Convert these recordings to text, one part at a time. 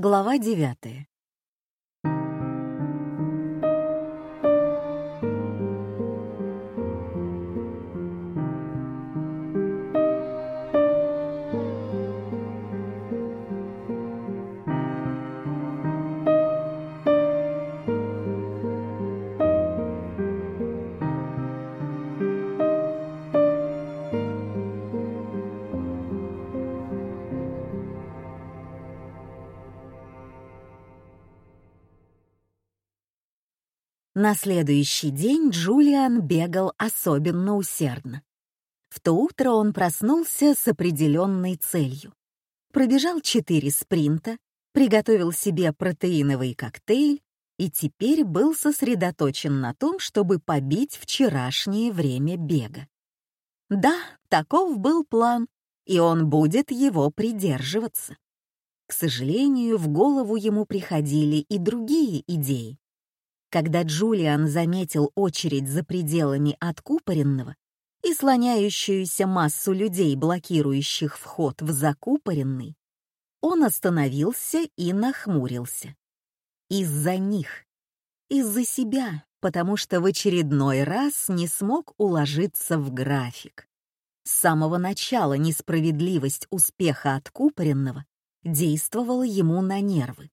Глава девятая. На следующий день Джулиан бегал особенно усердно. В то утро он проснулся с определенной целью. Пробежал четыре спринта, приготовил себе протеиновый коктейль и теперь был сосредоточен на том, чтобы побить вчерашнее время бега. Да, таков был план, и он будет его придерживаться. К сожалению, в голову ему приходили и другие идеи. Когда Джулиан заметил очередь за пределами откупоренного и слоняющуюся массу людей, блокирующих вход в закупоренный, он остановился и нахмурился. Из-за них. Из-за себя, потому что в очередной раз не смог уложиться в график. С самого начала несправедливость успеха откупоренного действовала ему на нервы.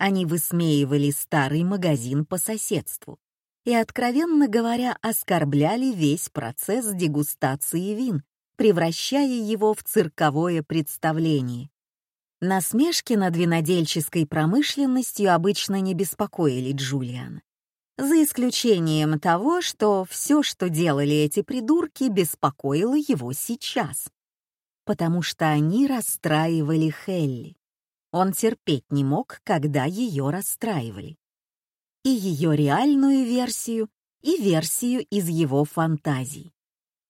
Они высмеивали старый магазин по соседству и, откровенно говоря, оскорбляли весь процесс дегустации вин, превращая его в цирковое представление. Насмешки над винодельческой промышленностью обычно не беспокоили Джулиана. За исключением того, что все, что делали эти придурки, беспокоило его сейчас. Потому что они расстраивали Хелли. Он терпеть не мог, когда ее расстраивали. И ее реальную версию, и версию из его фантазий.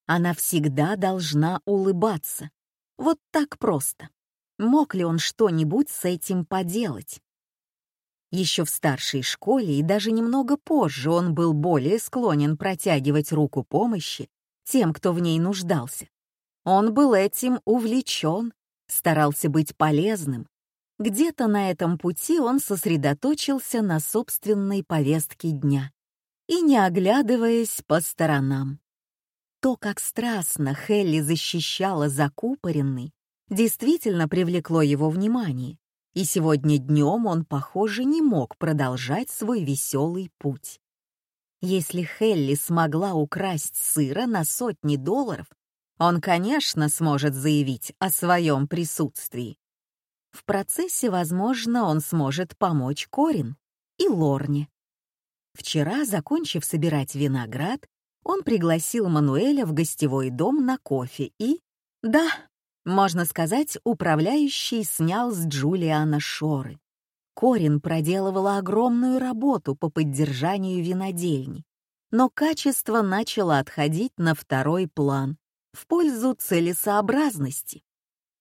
Она всегда должна улыбаться. Вот так просто. Мог ли он что-нибудь с этим поделать? Еще в старшей школе и даже немного позже он был более склонен протягивать руку помощи тем, кто в ней нуждался. Он был этим увлечен, старался быть полезным, где-то на этом пути он сосредоточился на собственной повестке дня и не оглядываясь по сторонам. То, как страстно Хелли защищала закупоренный, действительно привлекло его внимание, и сегодня днем он, похоже, не мог продолжать свой веселый путь. Если Хелли смогла украсть сыра на сотни долларов, он, конечно, сможет заявить о своем присутствии. В процессе, возможно, он сможет помочь Корин и Лорне. Вчера, закончив собирать виноград, он пригласил Мануэля в гостевой дом на кофе и... Да, можно сказать, управляющий снял с Джулиана шоры. Корин проделывала огромную работу по поддержанию винодельни, но качество начало отходить на второй план в пользу целесообразности.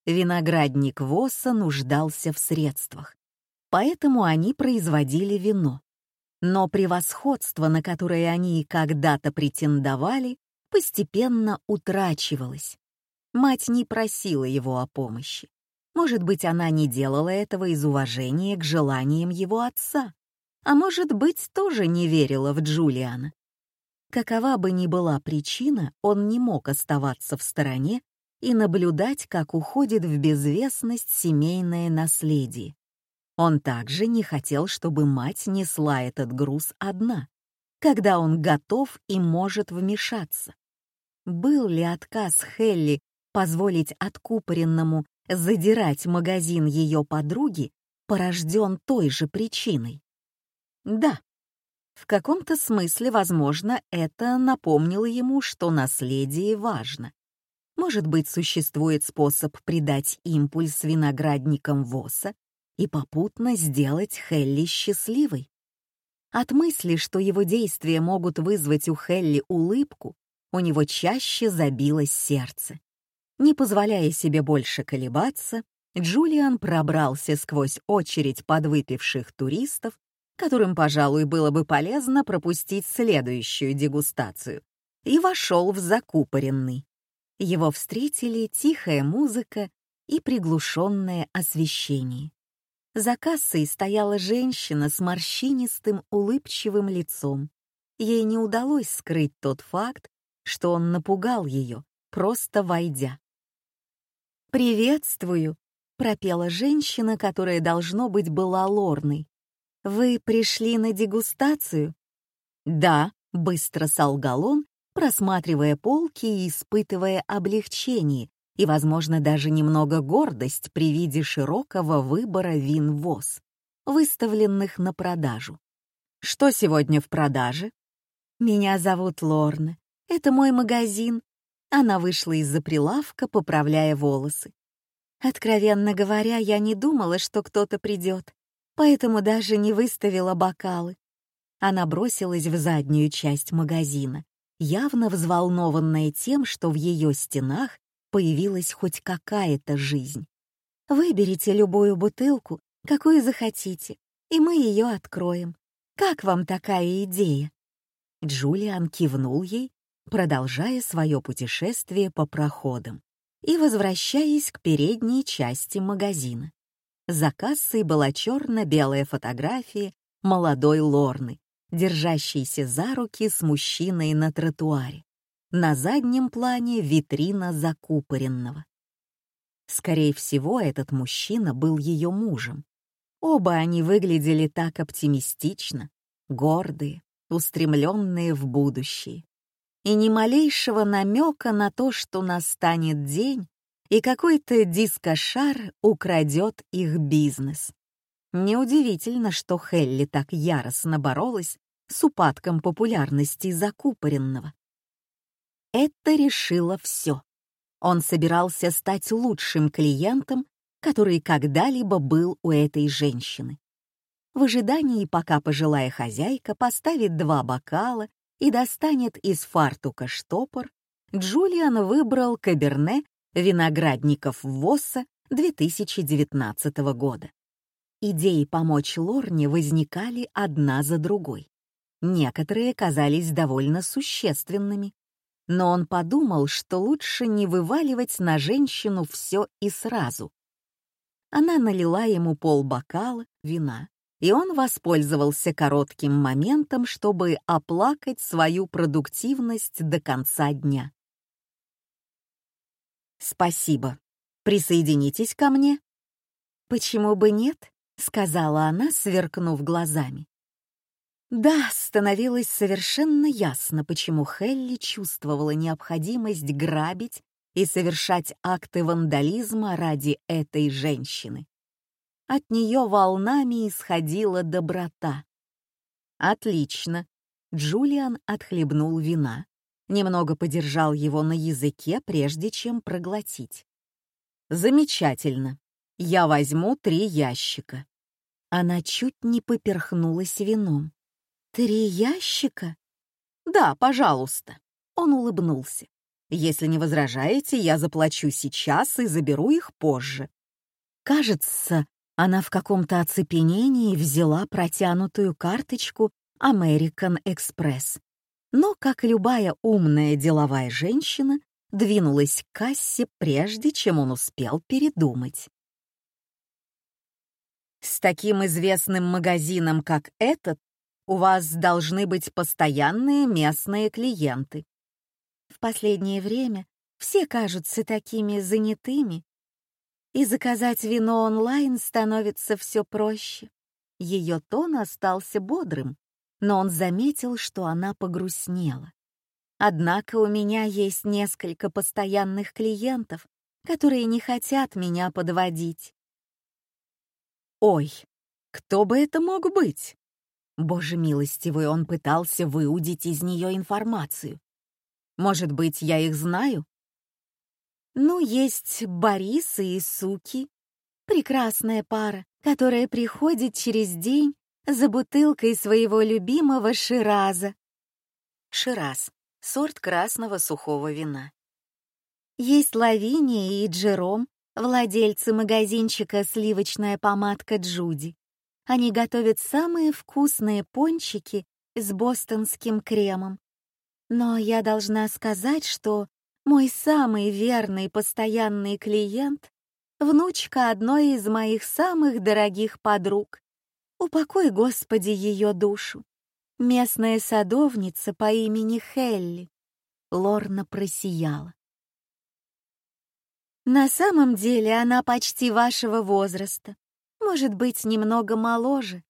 Виноградник Восса нуждался в средствах, поэтому они производили вино. Но превосходство, на которое они когда-то претендовали, постепенно утрачивалось. Мать не просила его о помощи. Может быть, она не делала этого из уважения к желаниям его отца, а может быть, тоже не верила в Джулиана. Какова бы ни была причина, он не мог оставаться в стороне и наблюдать, как уходит в безвестность семейное наследие. Он также не хотел, чтобы мать несла этот груз одна, когда он готов и может вмешаться. Был ли отказ Хелли позволить откупоренному задирать магазин ее подруги порожден той же причиной? Да, в каком-то смысле, возможно, это напомнило ему, что наследие важно. Может быть, существует способ придать импульс виноградникам ВОСа и попутно сделать Хелли счастливой. От мысли, что его действия могут вызвать у Хелли улыбку, у него чаще забилось сердце. Не позволяя себе больше колебаться, Джулиан пробрался сквозь очередь подвыпивших туристов, которым, пожалуй, было бы полезно пропустить следующую дегустацию, и вошел в закупоренный. Его встретили тихая музыка и приглушенное освещение. За кассой стояла женщина с морщинистым улыбчивым лицом. Ей не удалось скрыть тот факт, что он напугал ее, просто войдя. «Приветствую», — пропела женщина, которая, должно быть, была Лорной. «Вы пришли на дегустацию?» «Да», — быстро солгал он, просматривая полки и испытывая облегчение и, возможно, даже немного гордость при виде широкого выбора вин ВОЗ, выставленных на продажу. «Что сегодня в продаже?» «Меня зовут Лорна. Это мой магазин». Она вышла из-за прилавка, поправляя волосы. Откровенно говоря, я не думала, что кто-то придет, поэтому даже не выставила бокалы. Она бросилась в заднюю часть магазина, явно взволнованная тем, что в ее стенах появилась хоть какая-то жизнь. Выберите любую бутылку, какую захотите, и мы ее откроем. Как вам такая идея?» Джулиан кивнул ей, продолжая свое путешествие по проходам и возвращаясь к передней части магазина. За кассой была черно-белая фотография молодой Лорны, держащейся за руки с мужчиной на тротуаре. На заднем плане витрина закупоренного. Скорее всего, этот мужчина был ее мужем. Оба они выглядели так оптимистично, гордые, устремленные в будущее. И ни малейшего намека на то, что настанет день, и какой-то дискошар украдет их бизнес. Неудивительно, что Хелли так яростно боролась с упадком популярности закупоренного. Это решило все. Он собирался стать лучшим клиентом, который когда-либо был у этой женщины. В ожидании, пока пожилая хозяйка поставит два бокала и достанет из фартука штопор, Джулиан выбрал каберне виноградников Восса 2019 года. Идеи помочь Лорне возникали одна за другой. Некоторые казались довольно существенными, но он подумал, что лучше не вываливать на женщину все и сразу. Она налила ему полбокала вина, и он воспользовался коротким моментом, чтобы оплакать свою продуктивность до конца дня. «Спасибо. Присоединитесь ко мне?» «Почему бы нет?» — сказала она, сверкнув глазами. Да, становилось совершенно ясно, почему Хелли чувствовала необходимость грабить и совершать акты вандализма ради этой женщины. От нее волнами исходила доброта. «Отлично!» Джулиан отхлебнул вина, немного подержал его на языке, прежде чем проглотить. «Замечательно. Я возьму три ящика». Она чуть не поперхнулась вином. «Три ящика?» «Да, пожалуйста». Он улыбнулся. «Если не возражаете, я заплачу сейчас и заберу их позже». Кажется, она в каком-то оцепенении взяла протянутую карточку American Express. Но, как любая умная деловая женщина, двинулась к кассе, прежде чем он успел передумать. С таким известным магазином, как этот, у вас должны быть постоянные местные клиенты. В последнее время все кажутся такими занятыми, и заказать вино онлайн становится все проще. Ее тон остался бодрым, но он заметил, что она погрустнела. Однако у меня есть несколько постоянных клиентов, которые не хотят меня подводить. Ой, кто бы это мог быть? Боже милостивый, он пытался выудить из нее информацию. Может быть, я их знаю? Ну, есть Борис и Суки. Прекрасная пара, которая приходит через день за бутылкой своего любимого Шираза. Шираз — сорт красного сухого вина. Есть Лавиния и Джером, владельцы магазинчика «Сливочная помадка Джуди». Они готовят самые вкусные пончики с бостонским кремом. Но я должна сказать, что мой самый верный постоянный клиент внучка одной из моих самых дорогих подруг. Упокой, Господи, ее душу. Местная садовница по имени Хелли. Лорна просияла. На самом деле она почти вашего возраста. Может быть, немного моложе.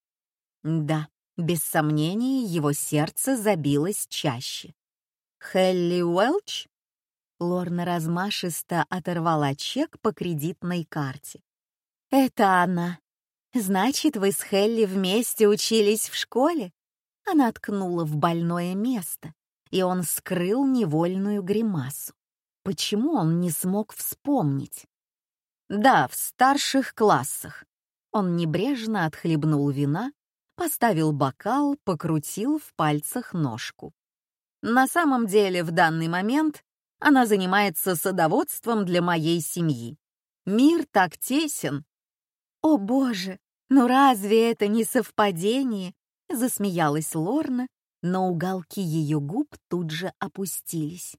Да, без сомнения, его сердце забилось чаще. Хелли Уэлч? Лорна размашисто оторвала чек по кредитной карте. «Это она. Значит, вы с Хелли вместе учились в школе?» Она ткнула в больное место, и он скрыл невольную гримасу. Почему он не смог вспомнить? «Да, в старших классах». Он небрежно отхлебнул вина, поставил бокал, покрутил в пальцах ножку. На самом деле, в данный момент она занимается садоводством для моей семьи. Мир так тесен. О боже, ну разве это не совпадение? Засмеялась Лорна, но уголки ее губ тут же опустились.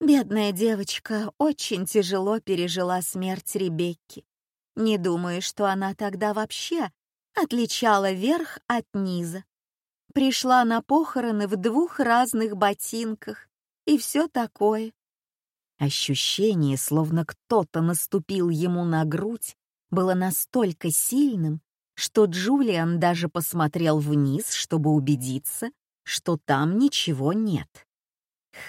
Бедная девочка очень тяжело пережила смерть Ребекки. Не думаю, что она тогда вообще отличала верх от низа. Пришла на похороны в двух разных ботинках и все такое. Ощущение, словно кто-то наступил ему на грудь, было настолько сильным, что Джулиан даже посмотрел вниз, чтобы убедиться, что там ничего нет.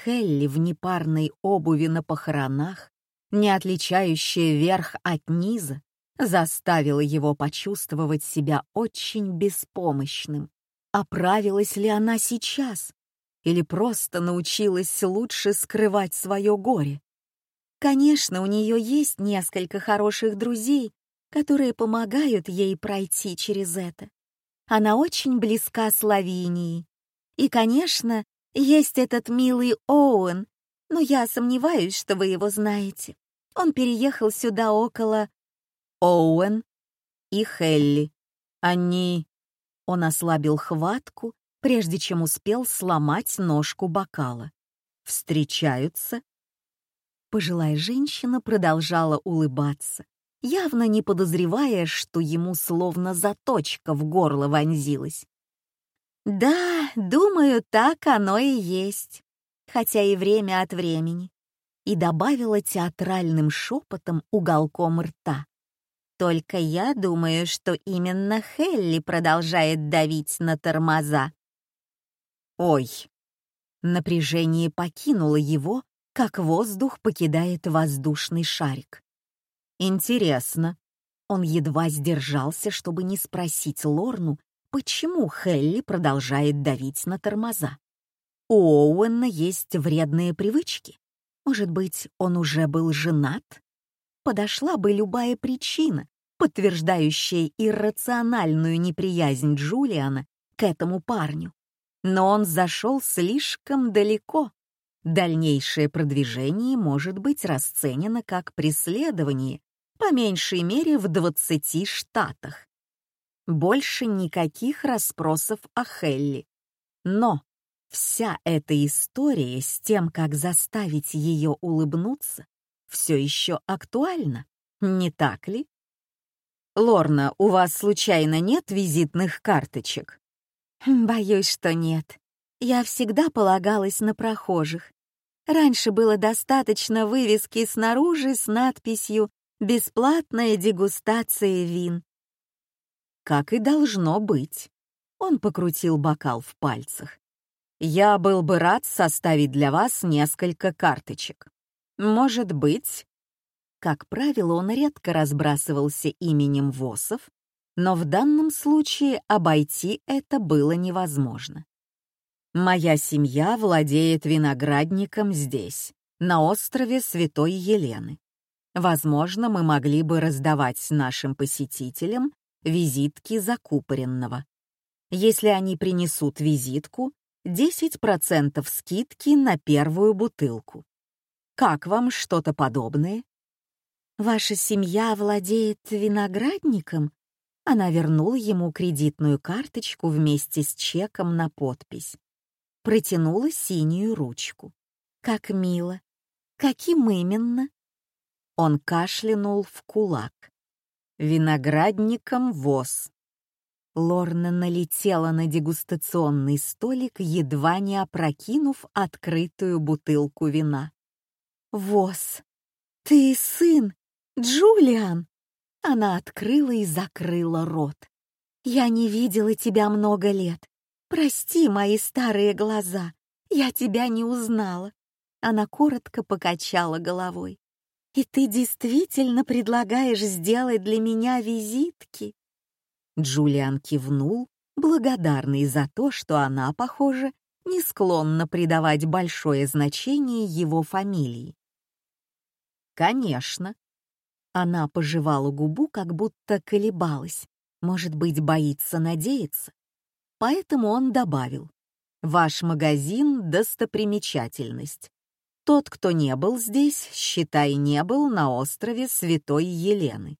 Хелли в непарной обуви на похоронах, не отличающая верх от низа, заставила его почувствовать себя очень беспомощным. Оправилась ли она сейчас? или просто научилась лучше скрывать свое горе. Конечно, у нее есть несколько хороших друзей, которые помогают ей пройти через это. Она очень близка с Лавинией. И, конечно, есть этот милый Оуэн, но я сомневаюсь, что вы его знаете. Он переехал сюда около... Оуэн и Хелли. Они... Он ослабил хватку прежде чем успел сломать ножку бокала. Встречаются. Пожилая женщина продолжала улыбаться, явно не подозревая, что ему словно заточка в горло вонзилась. «Да, думаю, так оно и есть, хотя и время от времени», и добавила театральным шепотом уголком рта. «Только я думаю, что именно Хелли продолжает давить на тормоза. Ой! Напряжение покинуло его, как воздух покидает воздушный шарик. Интересно. Он едва сдержался, чтобы не спросить Лорну, почему Хелли продолжает давить на тормоза. У Оуэна есть вредные привычки. Может быть, он уже был женат? Подошла бы любая причина, подтверждающая иррациональную неприязнь Джулиана к этому парню. Но он зашел слишком далеко. Дальнейшее продвижение может быть расценено как преследование, по меньшей мере в 20 штатах. Больше никаких расспросов о Хелли. Но вся эта история с тем, как заставить ее улыбнуться, все еще актуальна, не так ли? «Лорна, у вас случайно нет визитных карточек?» Боюсь, что нет. Я всегда полагалась на прохожих. Раньше было достаточно вывески снаружи с надписью «Бесплатная дегустация вин». Как и должно быть. Он покрутил бокал в пальцах. Я был бы рад составить для вас несколько карточек. Может быть... Как правило, он редко разбрасывался именем ВОСов, но в данном случае обойти это было невозможно. Моя семья владеет виноградником здесь, на острове Святой Елены. Возможно, мы могли бы раздавать нашим посетителям визитки закупоренного. Если они принесут визитку, 10% скидки на первую бутылку. Как вам что-то подобное? Ваша семья владеет виноградником? Она вернула ему кредитную карточку вместе с чеком на подпись. Протянула синюю ручку. Как мило. Каким именно? Он кашлянул в кулак. Виноградником воз. Лорна налетела на дегустационный столик, едва не опрокинув открытую бутылку вина. «Воз! Ты сын! Джулиан!» Она открыла и закрыла рот. «Я не видела тебя много лет. Прости мои старые глаза. Я тебя не узнала». Она коротко покачала головой. «И ты действительно предлагаешь сделать для меня визитки?» Джулиан кивнул, благодарный за то, что она, похоже, не склонна придавать большое значение его фамилии. «Конечно». Она пожевала губу, как будто колебалась, может быть, боится надеяться. Поэтому он добавил, «Ваш магазин — достопримечательность. Тот, кто не был здесь, считай, не был на острове Святой Елены.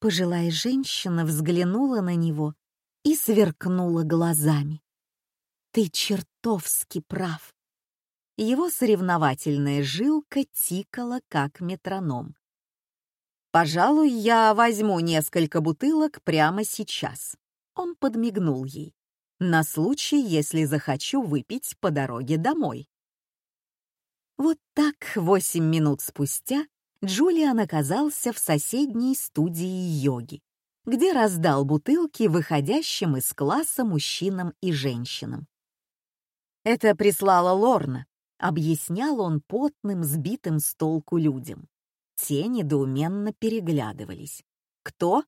Пожилая женщина взглянула на него и сверкнула глазами. «Ты чертовски прав!» Его соревновательная жилка тикала, как метроном. «Пожалуй, я возьму несколько бутылок прямо сейчас». Он подмигнул ей. «На случай, если захочу выпить по дороге домой». Вот так восемь минут спустя Джулиан оказался в соседней студии йоги, где раздал бутылки выходящим из класса мужчинам и женщинам. «Это прислала Лорна», — объяснял он потным, сбитым с толку людям. Те недоуменно переглядывались. «Кто?»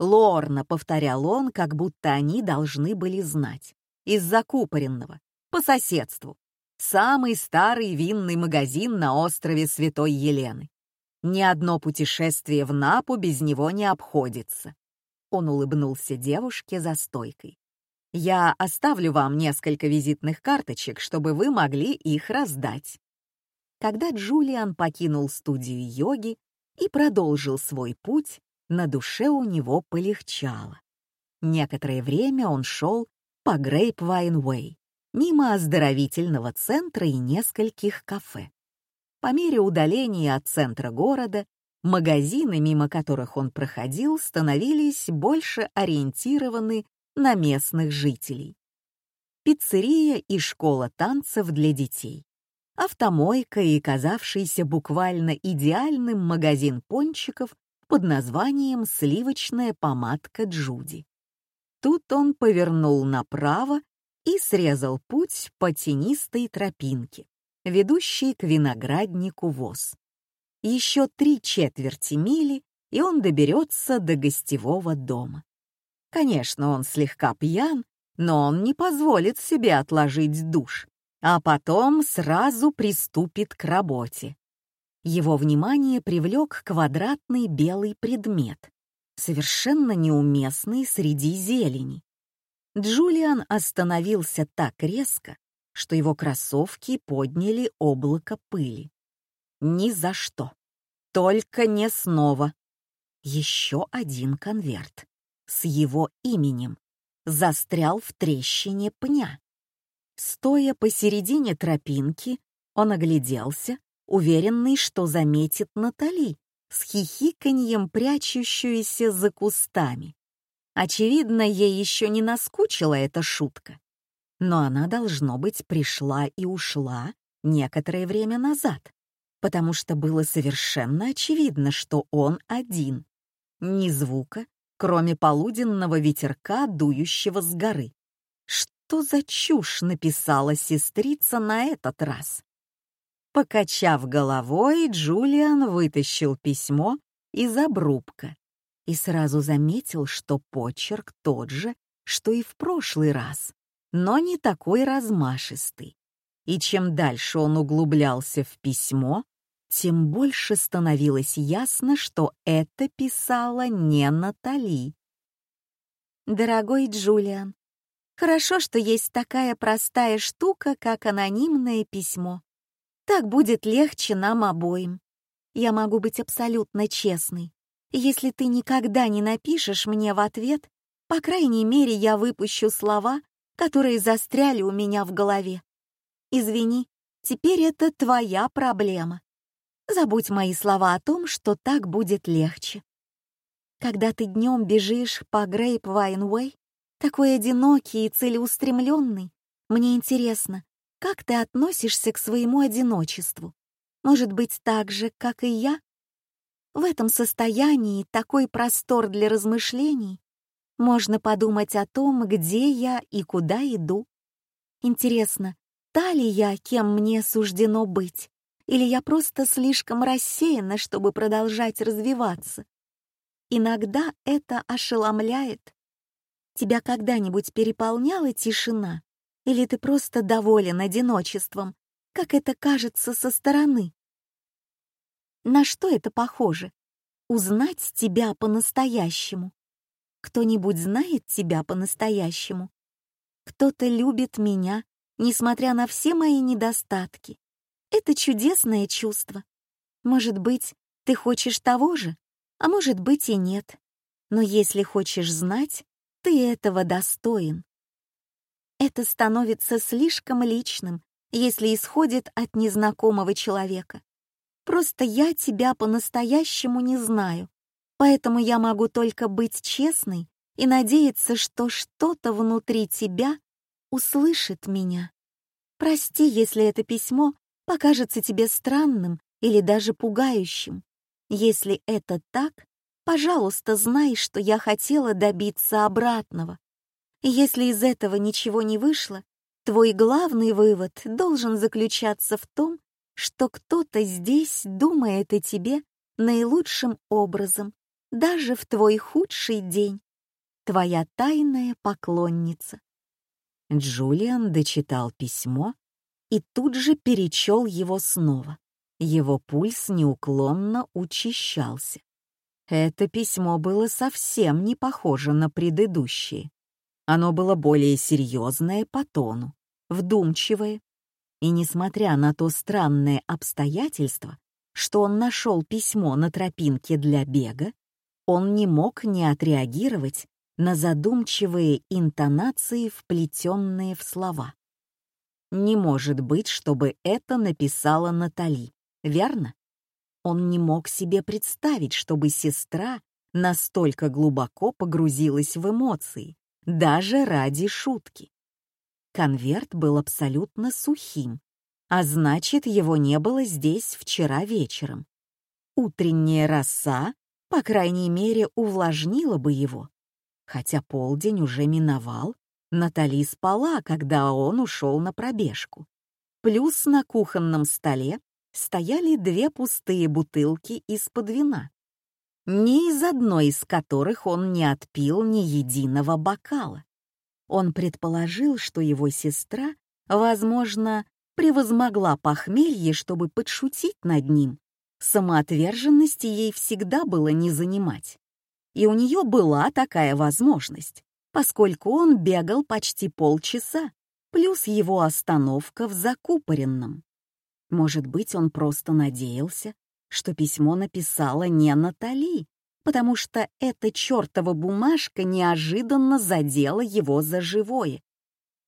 «Лорна», — повторял он, как будто они должны были знать. «Из закупоренного, по соседству. Самый старый винный магазин на острове Святой Елены. Ни одно путешествие в Напу без него не обходится. Он улыбнулся девушке за стойкой. «Я оставлю вам несколько визитных карточек, чтобы вы могли их раздать». Когда Джулиан покинул студию йоги и продолжил свой путь, на душе у него полегчало. Некоторое время он шел по Грейпвайн-Уэй, мимо оздоровительного центра и нескольких кафе. По мере удаления от центра города, магазины, мимо которых он проходил, становились больше ориентированы на местных жителей. Пиццерия и школа танцев для детей. Автомойка и казавшийся буквально идеальным магазин пончиков под названием «Сливочная помадка Джуди». Тут он повернул направо и срезал путь по тенистой тропинке ведущий к винограднику воз. Еще три четверти мили, и он доберется до гостевого дома. Конечно, он слегка пьян, но он не позволит себе отложить душ, а потом сразу приступит к работе. Его внимание привлек квадратный белый предмет, совершенно неуместный среди зелени. Джулиан остановился так резко, что его кроссовки подняли облако пыли. Ни за что. Только не снова. Еще один конверт с его именем застрял в трещине пня. Стоя посередине тропинки, он огляделся, уверенный, что заметит Натали с хихиканьем, прячущуюся за кустами. Очевидно, ей еще не наскучила эта шутка но она, должно быть, пришла и ушла некоторое время назад, потому что было совершенно очевидно, что он один. Ни звука, кроме полуденного ветерка, дующего с горы. Что за чушь написала сестрица на этот раз? Покачав головой, Джулиан вытащил письмо из обрубка и сразу заметил, что почерк тот же, что и в прошлый раз но не такой размашистый. И чем дальше он углублялся в письмо, тем больше становилось ясно, что это писала не Натали. «Дорогой Джулиан, хорошо, что есть такая простая штука, как анонимное письмо. Так будет легче нам обоим. Я могу быть абсолютно честной. Если ты никогда не напишешь мне в ответ, по крайней мере, я выпущу слова, которые застряли у меня в голове. Извини, теперь это твоя проблема. Забудь мои слова о том, что так будет легче. Когда ты днем бежишь по Грейп Вайнвей, такой одинокий и целеустремленный, мне интересно, как ты относишься к своему одиночеству? Может быть, так же, как и я? В этом состоянии такой простор для размышлений. Можно подумать о том, где я и куда иду. Интересно, та ли я, кем мне суждено быть? Или я просто слишком рассеяна, чтобы продолжать развиваться? Иногда это ошеломляет. Тебя когда-нибудь переполняла тишина? Или ты просто доволен одиночеством, как это кажется со стороны? На что это похоже? Узнать тебя по-настоящему. Кто-нибудь знает тебя по-настоящему? Кто-то любит меня, несмотря на все мои недостатки. Это чудесное чувство. Может быть, ты хочешь того же, а может быть и нет. Но если хочешь знать, ты этого достоин. Это становится слишком личным, если исходит от незнакомого человека. Просто я тебя по-настоящему не знаю, поэтому я могу только быть честной и надеяться, что что-то внутри тебя услышит меня. Прости, если это письмо покажется тебе странным или даже пугающим. Если это так, пожалуйста, знай, что я хотела добиться обратного. Если из этого ничего не вышло, твой главный вывод должен заключаться в том, что кто-то здесь думает о тебе наилучшим образом, даже в твой худший день. Твоя тайная поклонница. Джулиан дочитал письмо и тут же перечел его снова. Его пульс неуклонно учащался. Это письмо было совсем не похоже на предыдущие. Оно было более серьезное по тону, вдумчивое. И несмотря на то странное обстоятельство, что он нашел письмо на тропинке для бега, он не мог не отреагировать на задумчивые интонации, вплетенные в слова. Не может быть, чтобы это написала Натали, верно? Он не мог себе представить, чтобы сестра настолько глубоко погрузилась в эмоции, даже ради шутки. Конверт был абсолютно сухим, а значит, его не было здесь вчера вечером. Утренняя роса, по крайней мере, увлажнила бы его. Хотя полдень уже миновал, Натали спала, когда он ушел на пробежку. Плюс на кухонном столе стояли две пустые бутылки из-под вина, ни из одной из которых он не отпил ни единого бокала. Он предположил, что его сестра, возможно, превозмогла похмелье, чтобы подшутить над ним. Самоотверженности ей всегда было не занимать. И у нее была такая возможность, поскольку он бегал почти полчаса, плюс его остановка в закупоренном. Может быть, он просто надеялся, что письмо написала не Натали, потому что эта чертова бумажка неожиданно задела его за живое.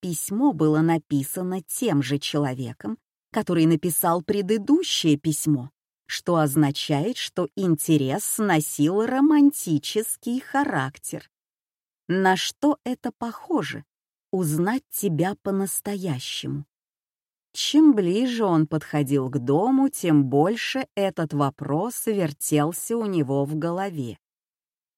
Письмо было написано тем же человеком, который написал предыдущее письмо, что означает, что интерес носил романтический характер. На что это похоже? Узнать тебя по-настоящему. Чем ближе он подходил к дому, тем больше этот вопрос вертелся у него в голове.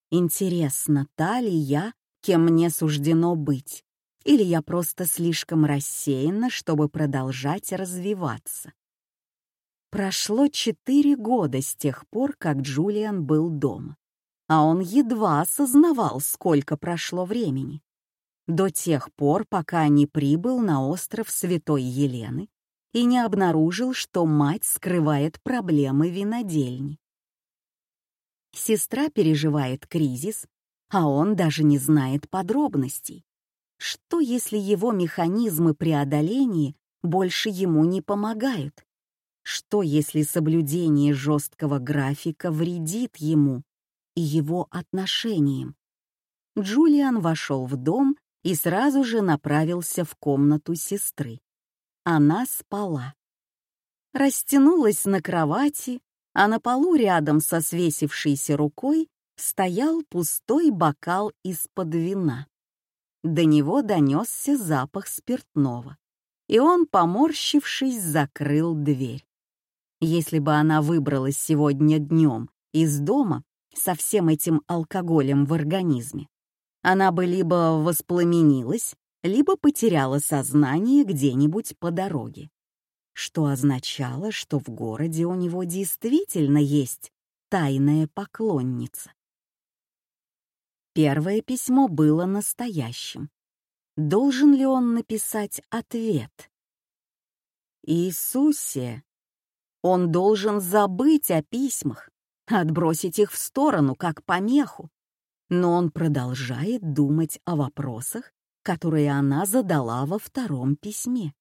Интересно, та ли я, кем мне суждено быть, или я просто слишком рассеяна, чтобы продолжать развиваться? Прошло четыре года с тех пор, как Джулиан был дома, а он едва осознавал, сколько прошло времени до тех пор, пока не прибыл на остров Святой Елены и не обнаружил, что мать скрывает проблемы винодельни. Сестра переживает кризис, а он даже не знает подробностей. Что, если его механизмы преодоления больше ему не помогают? Что, если соблюдение жесткого графика вредит ему и его отношениям? Джулиан вошел в дом и сразу же направился в комнату сестры. Она спала. Растянулась на кровати а на полу рядом со свесившейся рукой стоял пустой бокал из-под вина. До него донесся запах спиртного, и он, поморщившись, закрыл дверь. Если бы она выбралась сегодня днем из дома со всем этим алкоголем в организме, она бы либо воспламенилась, либо потеряла сознание где-нибудь по дороге. Что означало, что в городе у него действительно есть тайная поклонница. Первое письмо было настоящим. Должен ли он написать ответ? Иисусе! Он должен забыть о письмах, отбросить их в сторону, как помеху. Но он продолжает думать о вопросах, которые она задала во втором письме.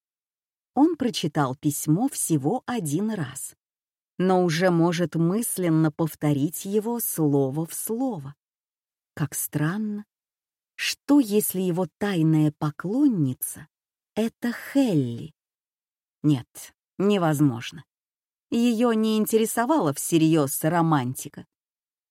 Он прочитал письмо всего один раз, но уже может мысленно повторить его слово в слово. Как странно. Что, если его тайная поклонница — это Хелли? Нет, невозможно. Ее не интересовала всерьез романтика.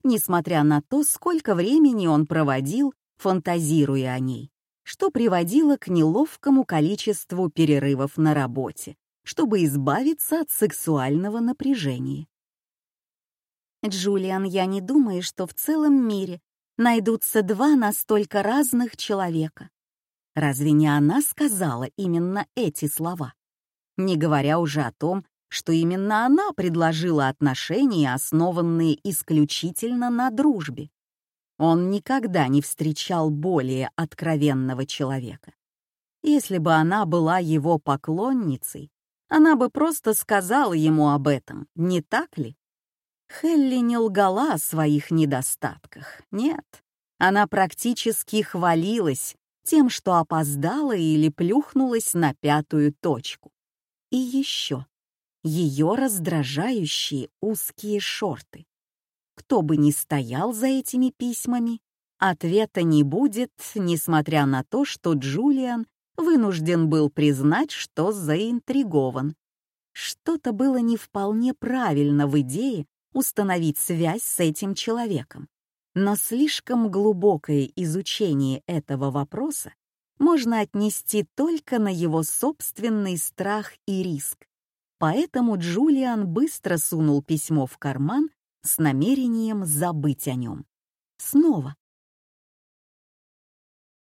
Несмотря на то, сколько времени он проводил, фантазируя о ней, что приводило к неловкому количеству перерывов на работе, чтобы избавиться от сексуального напряжения. «Джулиан, я не думаю, что в целом мире найдутся два настолько разных человека. Разве не она сказала именно эти слова? Не говоря уже о том, что именно она предложила отношения, основанные исключительно на дружбе. Он никогда не встречал более откровенного человека. Если бы она была его поклонницей, она бы просто сказала ему об этом, не так ли? Хелли не лгала о своих недостатках, нет. Она практически хвалилась тем, что опоздала или плюхнулась на пятую точку. И еще ее раздражающие узкие шорты. Кто бы ни стоял за этими письмами, ответа не будет, несмотря на то, что Джулиан вынужден был признать, что заинтригован. Что-то было не вполне правильно в идее установить связь с этим человеком. Но слишком глубокое изучение этого вопроса можно отнести только на его собственный страх и риск. Поэтому Джулиан быстро сунул письмо в карман с намерением забыть о нем. Снова.